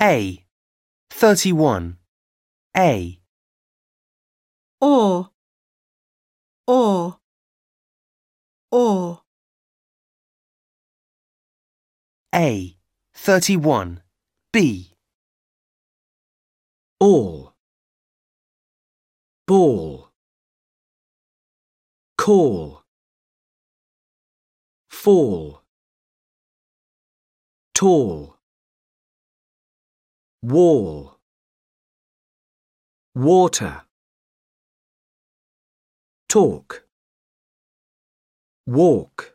A. 31. A. or, or, or, A. 31. B. all, ball, call, fall, tall, wall, water, talk, walk,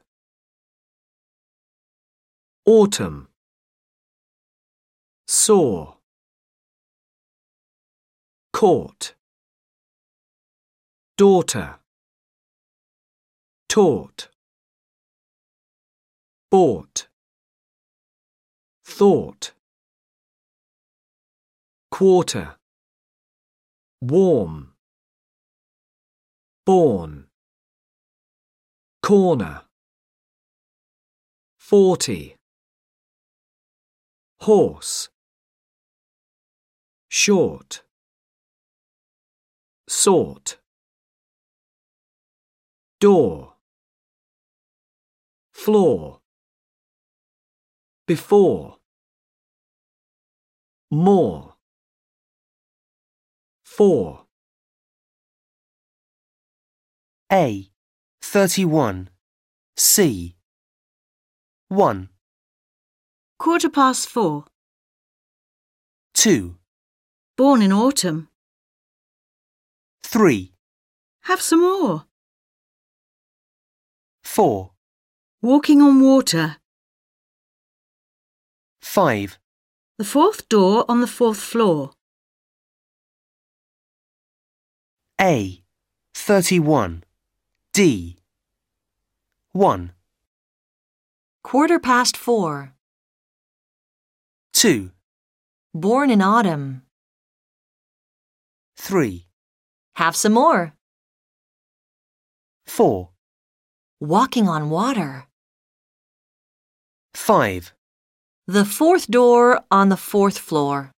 autumn, saw, court, daughter, taught, bought, thought, quarter, warm, born, corner, forty, horse, short, sort, door, floor, before, more, for, A. 31. C. 1. quarter past four, 2. born in autumn. 3. Have some more. 4. Walking on water. 5. The fourth door on the fourth floor. A. 31. D. 1. Quarter past four. 2. Born in autumn. 3. Have some more. 4. Walking on water. 5. The fourth door on the fourth floor.